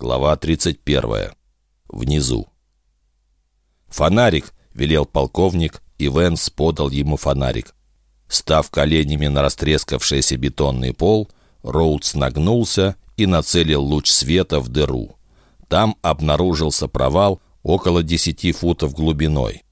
Глава 31. Внизу. «Фонарик!» — велел полковник, и Венс подал ему фонарик. Став коленями на растрескавшийся бетонный пол, Роудс нагнулся и нацелил луч света в дыру. Там обнаружился провал около десяти футов глубиной.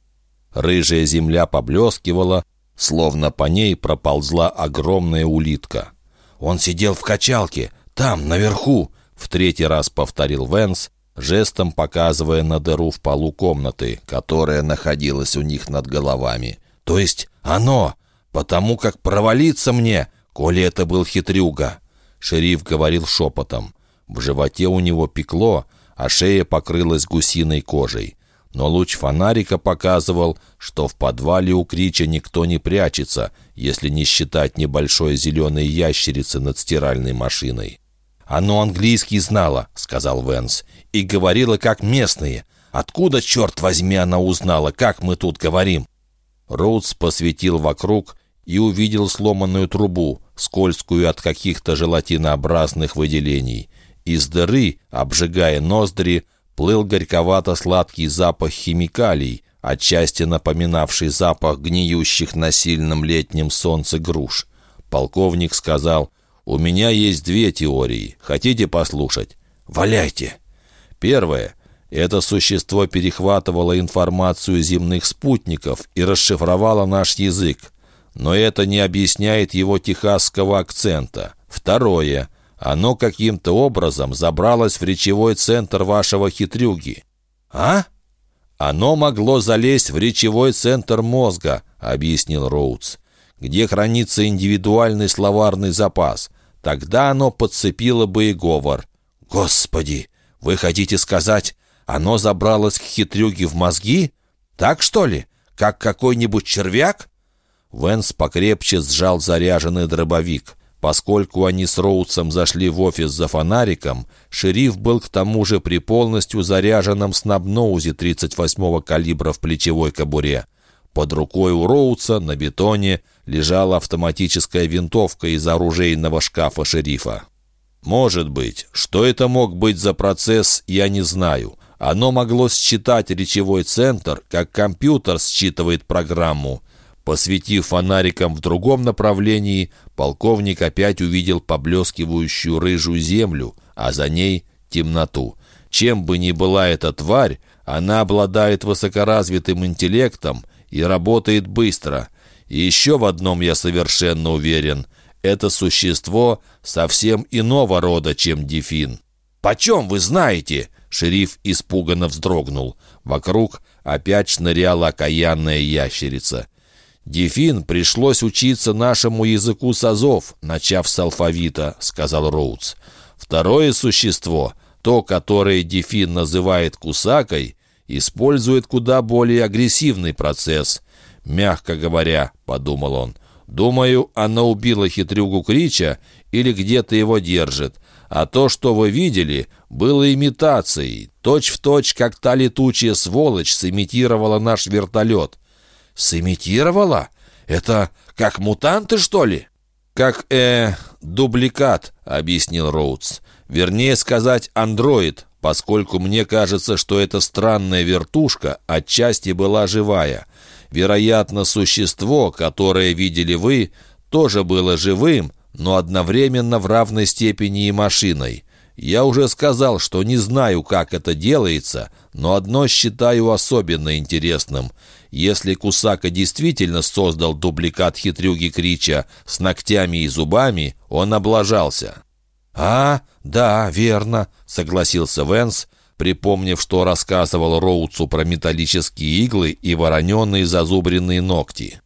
Рыжая земля поблескивала, словно по ней проползла огромная улитка. «Он сидел в качалке, там, наверху!» В третий раз повторил Венс, жестом показывая на дыру в полу комнаты, которая находилась у них над головами. «То есть оно! Потому как провалиться мне, коли это был хитрюга!» Шериф говорил шепотом. В животе у него пекло, а шея покрылась гусиной кожей. Но луч фонарика показывал, что в подвале у Крича никто не прячется, если не считать небольшой зеленой ящерицы над стиральной машиной. «Оно английский знало», — сказал Венс, — «и говорила как местные. Откуда, черт возьми, она узнала, как мы тут говорим?» Роудс посветил вокруг и увидел сломанную трубу, скользкую от каких-то желатинообразных выделений. Из дыры, обжигая ноздри, плыл горьковато-сладкий запах химикалий, отчасти напоминавший запах гниющих на сильном летнем солнце груш. Полковник сказал, у меня есть две теории. Хотите послушать? Валяйте. Первое. Это существо перехватывало информацию земных спутников и расшифровало наш язык. Но это не объясняет его техасского акцента. Второе. Оно каким-то образом забралось в речевой центр вашего хитрюги. А? Оно могло залезть в речевой центр мозга, объяснил Роудс, где хранится индивидуальный словарный запас. Тогда оно подцепило бы и говор. «Господи, вы хотите сказать, оно забралось к хитрюге в мозги? Так что ли? Как какой-нибудь червяк?» Венс покрепче сжал заряженный дробовик. Поскольку они с Роудсом зашли в офис за фонариком, шериф был к тому же при полностью заряженном снабноузе 38-го калибра в плечевой кобуре. Под рукой у Роудса на бетоне лежала автоматическая винтовка из оружейного шкафа шерифа. Может быть, что это мог быть за процесс, я не знаю. Оно могло считать речевой центр, как компьютер считывает программу. Посветив фонариком в другом направлении, полковник опять увидел поблескивающую рыжую землю, а за ней темноту. Чем бы ни была эта тварь, она обладает высокоразвитым интеллектом и работает быстро. И еще в одном я совершенно уверен. Это существо совсем иного рода, чем Дефин. «Почем вы знаете?» Шериф испуганно вздрогнул. Вокруг опять шныряла окаянная ящерица. «Дефин пришлось учиться нашему языку сазов, начав с алфавита», — сказал Роудс. «Второе существо, то, которое Дефин называет кусакой, использует куда более агрессивный процесс. «Мягко говоря», — подумал он, — «думаю, она убила хитрюгу Крича или где-то его держит. А то, что вы видели, было имитацией, точь-в-точь, точь, как та летучая сволочь сымитировала наш вертолет». «Сымитировала? Это как мутанты, что ли?» «Как, э, дубликат», — объяснил Роудс. «Вернее сказать, андроид, поскольку мне кажется, что эта странная вертушка отчасти была живая. Вероятно, существо, которое видели вы, тоже было живым, но одновременно в равной степени и машиной. Я уже сказал, что не знаю, как это делается, но одно считаю особенно интересным. Если Кусака действительно создал дубликат хитрюги Крича с ногтями и зубами, он облажался. «А, да, верно», — согласился Венс, припомнив, что рассказывал Роуцу про металлические иглы и вороненные зазубренные ногти.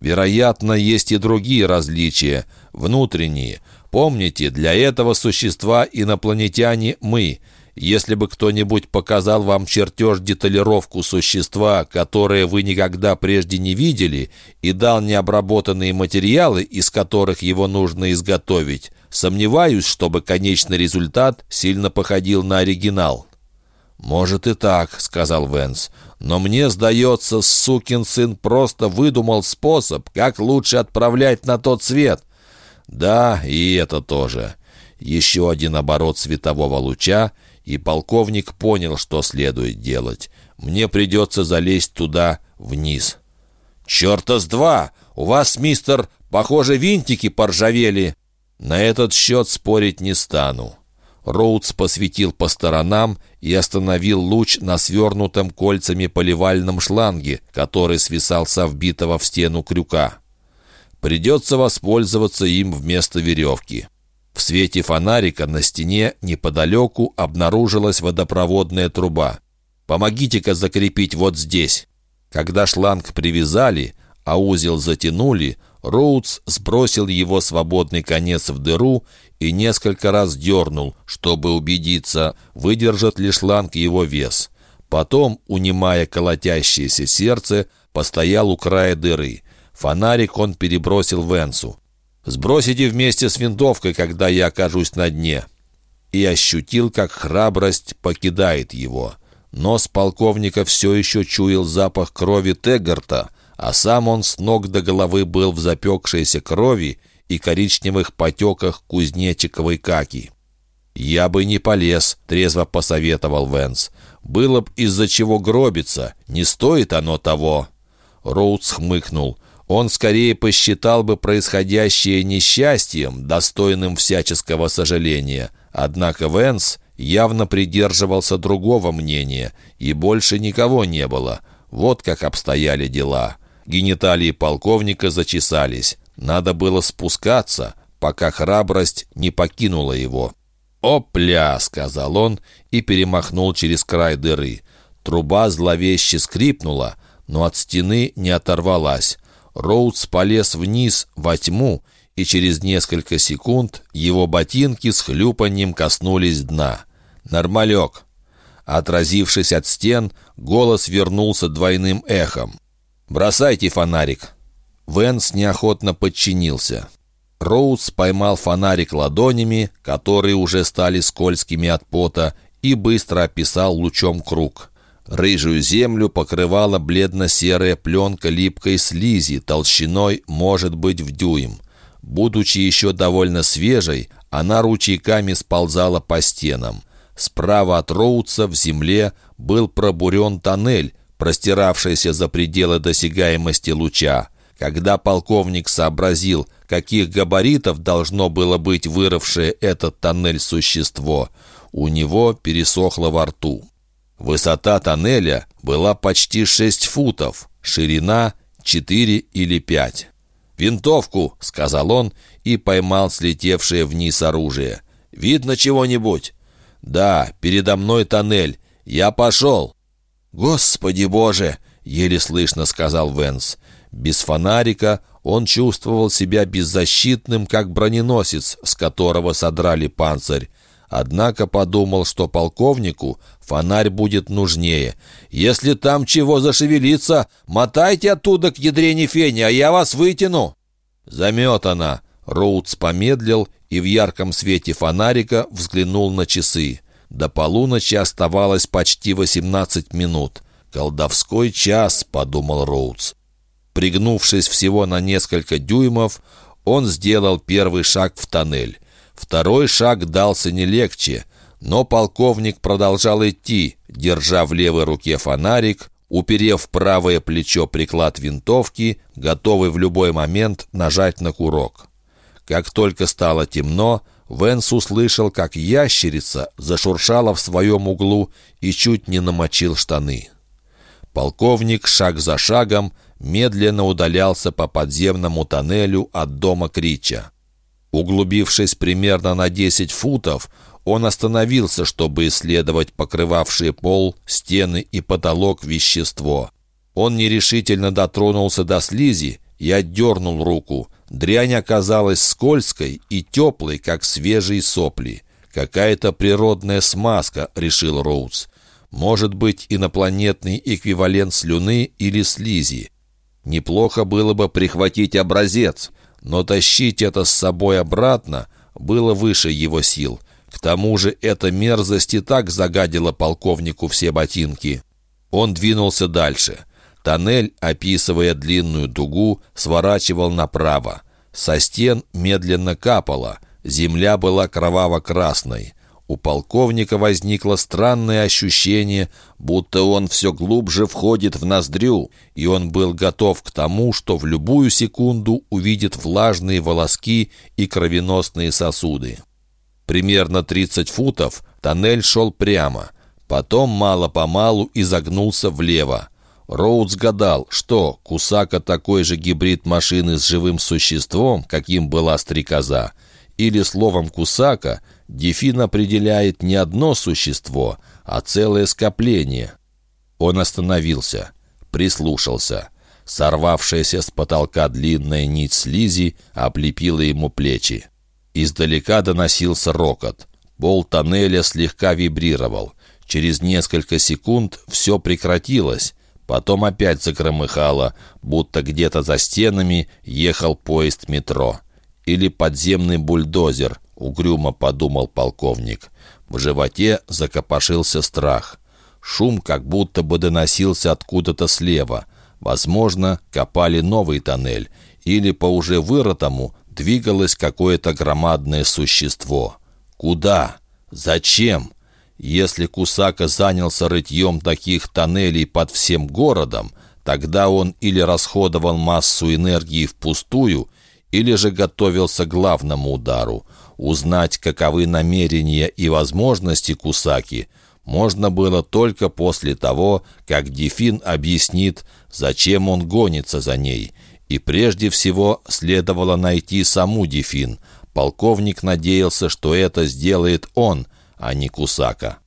Вероятно, есть и другие различия, внутренние. Помните, для этого существа инопланетяне мы — если бы кто-нибудь показал вам чертеж-деталировку существа, которое вы никогда прежде не видели, и дал необработанные материалы, из которых его нужно изготовить, сомневаюсь, чтобы конечный результат сильно походил на оригинал». «Может и так», — сказал Венс. «Но мне сдается, сукин сын просто выдумал способ, как лучше отправлять на тот свет». «Да, и это тоже. Еще один оборот светового луча, и полковник понял, что следует делать. Мне придется залезть туда, вниз. «Черта с два! У вас, мистер, похоже, винтики поржавели!» На этот счет спорить не стану. Роудс посветил по сторонам и остановил луч на свернутом кольцами поливальном шланге, который свисал со вбитого в стену крюка. Придется воспользоваться им вместо веревки. В свете фонарика на стене неподалеку обнаружилась водопроводная труба. «Помогите-ка закрепить вот здесь». Когда шланг привязали, а узел затянули, Роудс сбросил его свободный конец в дыру и несколько раз дернул, чтобы убедиться, выдержит ли шланг его вес. Потом, унимая колотящееся сердце, постоял у края дыры. Фонарик он перебросил Венсу. «Сбросите вместе с винтовкой, когда я окажусь на дне». И ощутил, как храбрость покидает его. Нос полковника все еще чуял запах крови Теггарта, а сам он с ног до головы был в запекшейся крови и коричневых потеках кузнечиковой каки. «Я бы не полез», — трезво посоветовал Венс. «Было б из-за чего гробиться. Не стоит оно того». Роудс хмыкнул. Он скорее посчитал бы происходящее несчастьем, достойным всяческого сожаления. Однако Венс явно придерживался другого мнения, и больше никого не было. Вот как обстояли дела. Гениталии полковника зачесались. Надо было спускаться, пока храбрость не покинула его. «Опля!» — сказал он и перемахнул через край дыры. Труба зловеще скрипнула, но от стены не оторвалась. Роудс полез вниз во тьму, и через несколько секунд его ботинки с хлюпаньем коснулись дна. «Нормалек!» Отразившись от стен, голос вернулся двойным эхом. «Бросайте фонарик!» Венс неохотно подчинился. Роудс поймал фонарик ладонями, которые уже стали скользкими от пота, и быстро описал лучом круг. Рыжую землю покрывала бледно-серая пленка липкой слизи, толщиной, может быть, в дюйм. Будучи еще довольно свежей, она ручейками сползала по стенам. Справа от Роудса в земле был пробурен тоннель, простиравшийся за пределы досягаемости луча. Когда полковник сообразил, каких габаритов должно было быть вырывшее этот тоннель существо, у него пересохло во рту. Высота тоннеля была почти 6 футов, ширина 4 или 5. «Винтовку!» — сказал он и поймал слетевшее вниз оружие. «Видно чего-нибудь?» «Да, передо мной тоннель. Я пошел!» «Господи боже!» — еле слышно сказал Венс. Без фонарика он чувствовал себя беззащитным, как броненосец, с которого содрали панцирь. Однако подумал, что полковнику фонарь будет нужнее. «Если там чего зашевелится, мотайте оттуда к ядрене фени, а я вас вытяну!» «Заметана!» Роудс помедлил и в ярком свете фонарика взглянул на часы. До полуночи оставалось почти 18 минут. «Колдовской час», — подумал Роудс. Пригнувшись всего на несколько дюймов, он сделал первый шаг в тоннель. Второй шаг дался не легче, но полковник продолжал идти, держа в левой руке фонарик, уперев правое плечо приклад винтовки, готовый в любой момент нажать на курок. Как только стало темно, Венс услышал, как ящерица зашуршала в своем углу и чуть не намочил штаны. Полковник шаг за шагом медленно удалялся по подземному тоннелю от дома Крича. Углубившись примерно на 10 футов, он остановился, чтобы исследовать покрывавшие пол, стены и потолок вещество. Он нерешительно дотронулся до слизи и отдернул руку. Дрянь оказалась скользкой и теплой, как свежие сопли. «Какая-то природная смазка», — решил Роудс. «Может быть, инопланетный эквивалент слюны или слизи. Неплохо было бы прихватить образец, но тащить это с собой обратно было выше его сил. К тому же эта мерзость и так загадила полковнику все ботинки. Он двинулся дальше. Тоннель, описывая длинную дугу, сворачивал направо. Со стен медленно капало. Земля была кроваво-красной. У полковника возникло странное ощущение, будто он все глубже входит в ноздрю, и он был готов к тому, что в любую секунду увидит влажные волоски и кровеносные сосуды. Примерно 30 футов тоннель шел прямо, потом мало-помалу изогнулся влево. Роудс гадал, что Кусака такой же гибрид машины с живым существом, каким была стрекоза, или словом «кусака» Дефин определяет не одно существо, а целое скопление. Он остановился, прислушался. Сорвавшаяся с потолка длинная нить слизи облепила ему плечи. Издалека доносился рокот. Пол тоннеля слегка вибрировал. Через несколько секунд все прекратилось. Потом опять загромыхало, будто где-то за стенами ехал поезд метро. Или подземный бульдозер, угрюмо подумал полковник. В животе закопошился страх. Шум как будто бы доносился откуда-то слева. Возможно, копали новый тоннель, или по уже вырытому двигалось какое-то громадное существо. Куда? Зачем? Если Кусака занялся рытьем таких тоннелей под всем городом, тогда он или расходовал массу энергии впустую, или же готовился к главному удару. Узнать, каковы намерения и возможности Кусаки, можно было только после того, как Дефин объяснит, зачем он гонится за ней. И прежде всего следовало найти саму Дефин. Полковник надеялся, что это сделает он, а не Кусака.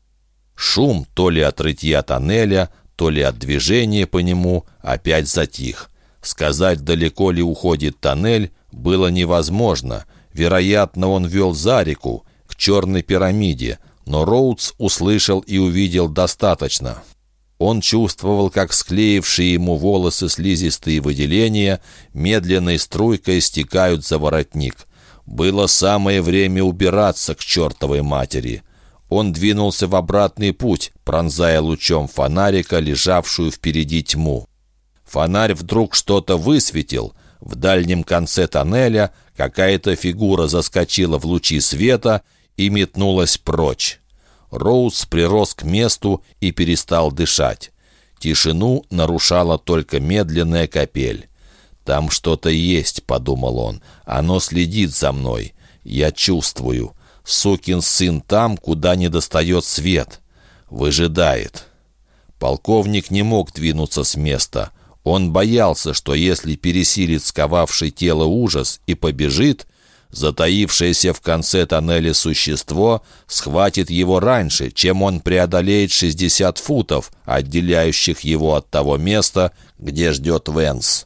Шум то ли от рытья тоннеля, то ли от движения по нему опять затих. Сказать, далеко ли уходит тоннель, было невозможно. Вероятно, он вел за реку, к черной пирамиде, но Роудс услышал и увидел достаточно. Он чувствовал, как склеившие ему волосы слизистые выделения медленной струйкой стекают за воротник. Было самое время убираться к чертовой матери. Он двинулся в обратный путь, пронзая лучом фонарика, лежавшую впереди тьму. Фонарь вдруг что-то высветил — в дальнем конце тоннеля какая-то фигура заскочила в лучи света и метнулась прочь. Роуз прирос к месту и перестал дышать. Тишину нарушала только медленная капель. «Там что-то есть», — подумал он. «Оно следит за мной. Я чувствую. Сукин сын там, куда не достает свет. Выжидает». Полковник не мог двинуться с места. Он боялся, что если пересилит сковавший тело ужас и побежит, затаившееся в конце тоннеля существо схватит его раньше, чем он преодолеет 60 футов, отделяющих его от того места, где ждет Венс.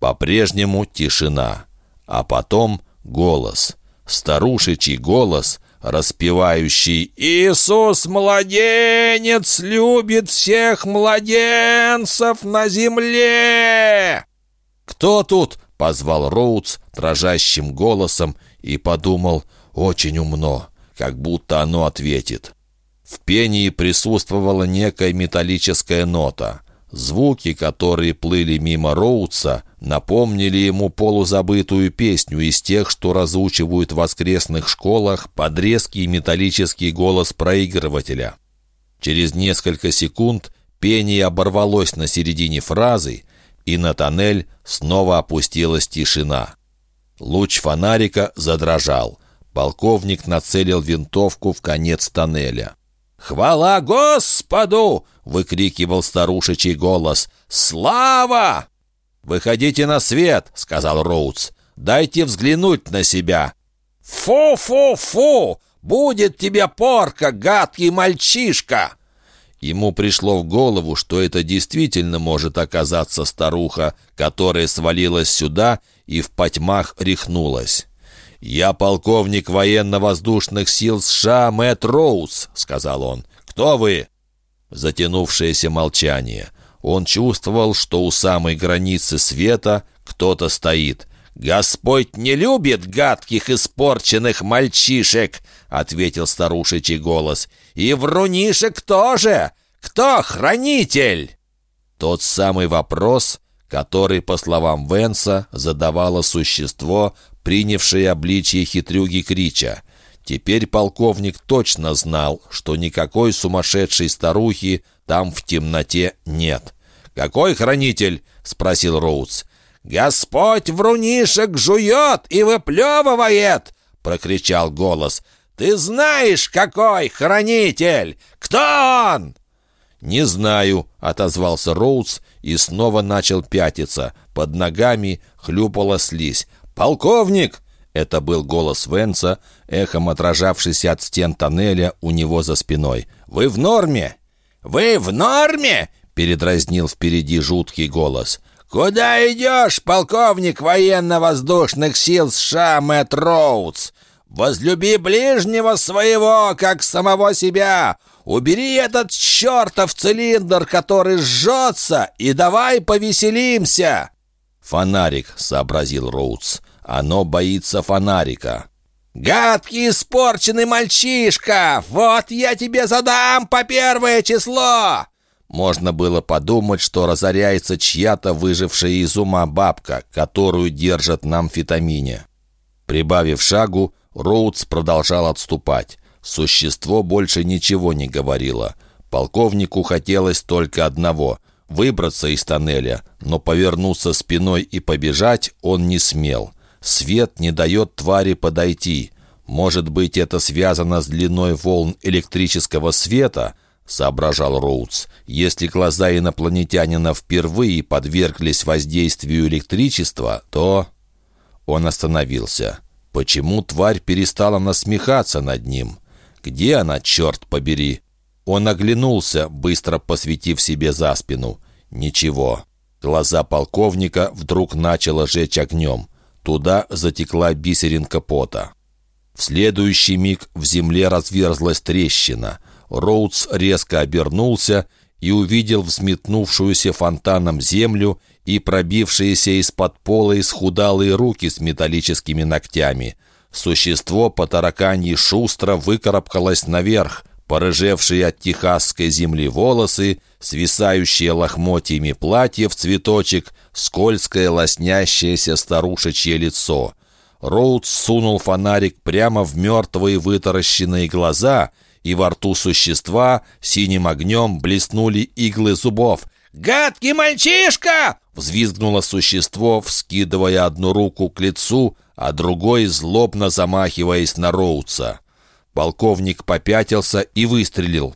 По-прежнему тишина. А потом голос. Старушечий голос, распевающий «Иисус, младенец, любит всех младенцев на земле!» «Кто тут?» — позвал Роудс дрожащим голосом и подумал «Очень умно, как будто оно ответит». В пении присутствовала некая металлическая нота. Звуки, которые плыли мимо Роудса, напомнили ему полузабытую песню из тех, что разучивают в воскресных школах под резкий металлический голос проигрывателя. Через несколько секунд пение оборвалось на середине фразы, и на тоннель снова опустилась тишина. Луч фонарика задрожал. Полковник нацелил винтовку в конец тоннеля. «Хвала Господу!» — выкрикивал старушечий голос. «Слава!» «Выходите на свет!» — сказал Роудс. «Дайте взглянуть на себя!» «Фу-фу-фу! Будет тебе порка, гадкий мальчишка!» Ему пришло в голову, что это действительно может оказаться старуха, которая свалилась сюда и в потьмах рехнулась. «Я полковник военно-воздушных сил США Мэтт Роуз», — сказал он. «Кто вы?» Затянувшееся молчание. Он чувствовал, что у самой границы света кто-то стоит. «Господь не любит гадких испорченных мальчишек», — ответил старушечий голос. «И врунишек тоже! Кто хранитель?» Тот самый вопрос, который, по словам Венса, задавало существо, принявшее обличие хитрюги Крича. Теперь полковник точно знал, что никакой сумасшедшей старухи там в темноте нет. «Какой хранитель?» — спросил Роудс. «Господь врунишек жует и выплевывает!» — прокричал голос. «Ты знаешь, какой хранитель? Кто он?» «Не знаю», — отозвался Роудс и снова начал пятиться. Под ногами хлюпала слизь. «Полковник!» — это был голос Венца, эхом отражавшийся от стен тоннеля у него за спиной. «Вы в норме?» «Вы в норме?» — передразнил впереди жуткий голос. «Куда идешь, полковник военно-воздушных сил США Мэтт Роудс? Возлюби ближнего своего, как самого себя. Убери этот чертов цилиндр, который жжется, и давай повеселимся!» «Фонарик», — сообразил Роудс. «Оно боится фонарика». «Гадкий испорченный мальчишка! Вот я тебе задам по первое число!» Можно было подумать, что разоряется чья-то выжившая из ума бабка, которую держат на амфетамине. Прибавив шагу, Роудс продолжал отступать. Существо больше ничего не говорило. Полковнику хотелось только одного — выбраться из тоннеля, но повернуться спиной и побежать он не смел. Свет не дает твари подойти. Может быть, это связано с длиной волн электрического света — соображал Роудс. «Если глаза инопланетянина впервые подверглись воздействию электричества, то...» Он остановился. Почему тварь перестала насмехаться над ним? Где она, черт побери? Он оглянулся, быстро посветив себе за спину. Ничего. Глаза полковника вдруг начало жечь огнем. Туда затекла бисеринка пота. В следующий миг в земле разверзлась трещина. Роудс резко обернулся и увидел взметнувшуюся фонтаном землю и пробившиеся из-под пола исхудалые руки с металлическими ногтями. Существо по тараканьи шустро выкарабкалось наверх, порыжевшие от техасской земли волосы, свисающие лохмотьями платье в цветочек, скользкое лоснящееся старушечье лицо. Роудс сунул фонарик прямо в мертвые вытаращенные глаза — и во рту существа синим огнем блеснули иглы зубов. «Гадкий мальчишка!» — взвизгнуло существо, вскидывая одну руку к лицу, а другой злобно замахиваясь на Роуца. Полковник попятился и выстрелил.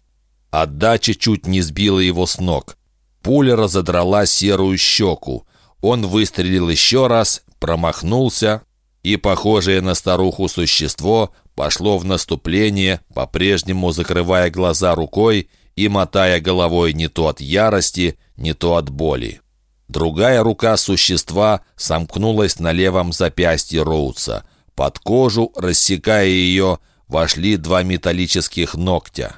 Отдача чуть не сбила его с ног. Пуля разодрала серую щеку. Он выстрелил еще раз, промахнулся, и похожее на старуху существо пошло в наступление, по-прежнему закрывая глаза рукой и мотая головой не то от ярости, не то от боли. Другая рука существа сомкнулась на левом запястье Роудса. Под кожу, рассекая ее, вошли два металлических ногтя.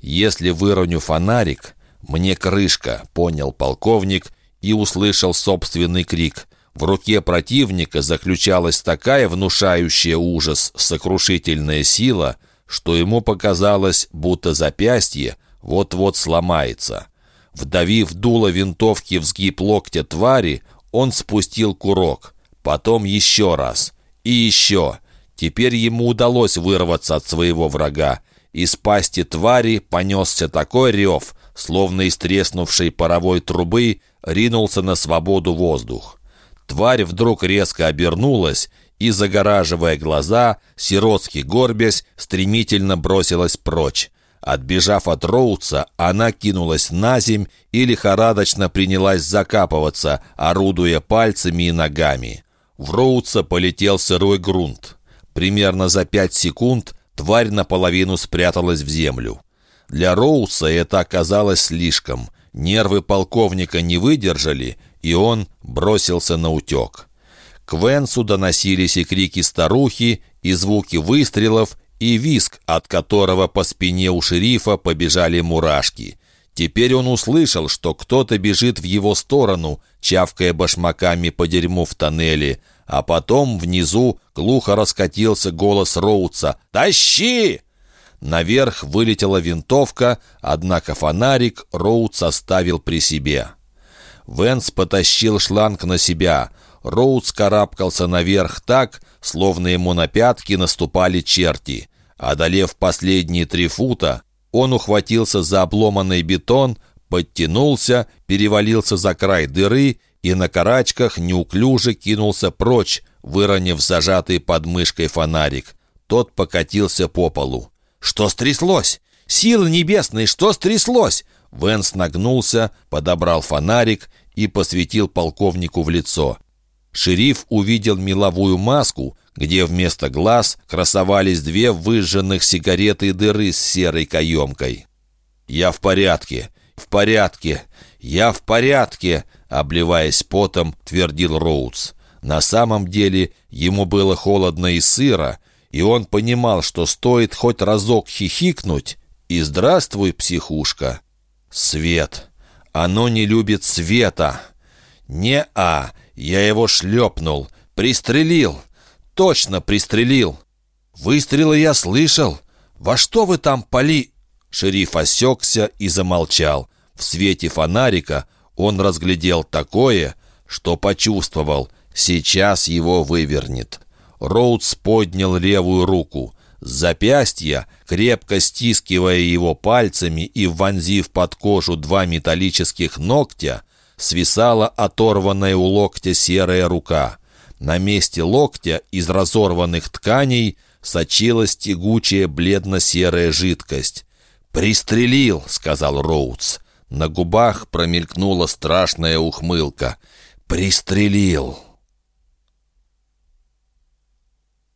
«Если выроню фонарик, мне крышка», — понял полковник и услышал собственный крик. В руке противника заключалась такая внушающая ужас, сокрушительная сила, что ему показалось, будто запястье вот-вот сломается. Вдавив дуло винтовки в сгиб локтя твари, он спустил курок. Потом еще раз. И еще. Теперь ему удалось вырваться от своего врага. Из пасти твари понесся такой рев, словно из треснувшей паровой трубы ринулся на свободу воздух. Тварь вдруг резко обернулась и, загораживая глаза, сиротски горбясь, стремительно бросилась прочь. Отбежав от Роуца, она кинулась на земь и лихорадочно принялась закапываться, орудуя пальцами и ногами. В Роуца полетел сырой грунт. Примерно за пять секунд тварь наполовину спряталась в землю. Для Роуца это оказалось слишком. Нервы полковника не выдержали, и он бросился на утек. К Венсу доносились и крики старухи, и звуки выстрелов, и виск, от которого по спине у шерифа побежали мурашки. Теперь он услышал, что кто-то бежит в его сторону, чавкая башмаками по дерьму в тоннеле, а потом внизу глухо раскатился голос Роуца «Тащи!». Наверх вылетела винтовка, однако фонарик Роуц оставил при себе. Венс потащил шланг на себя. Роудс карабкался наверх так, словно ему на пятки наступали черти. Одолев последние три фута, он ухватился за обломанный бетон, подтянулся, перевалился за край дыры и на карачках неуклюже кинулся прочь, выронив зажатый под мышкой фонарик. Тот покатился по полу. «Что стряслось? Силы небесные, что стряслось?» Венс нагнулся, подобрал фонарик и посветил полковнику в лицо. Шериф увидел меловую маску, где вместо глаз красовались две выжженных сигареты дыры с серой каемкой. «Я в порядке, в порядке, я в порядке», обливаясь потом, твердил Роудс. На самом деле ему было холодно и сыро, и он понимал, что стоит хоть разок хихикнуть, и здравствуй, психушка. Свет. Оно не любит света. Не-а, я его шлепнул, пристрелил. Точно пристрелил. Выстрелы я слышал. Во что вы там поли...» Шериф осекся и замолчал. В свете фонарика он разглядел такое, что почувствовал, сейчас его вывернет. Роудс поднял левую руку. С запястья, крепко стискивая его пальцами и вонзив под кожу два металлических ногтя, свисала оторванная у локтя серая рука. На месте локтя из разорванных тканей сочилась тягучая бледно-серая жидкость. «Пристрелил!» — сказал Роудс. На губах промелькнула страшная ухмылка. «Пристрелил!»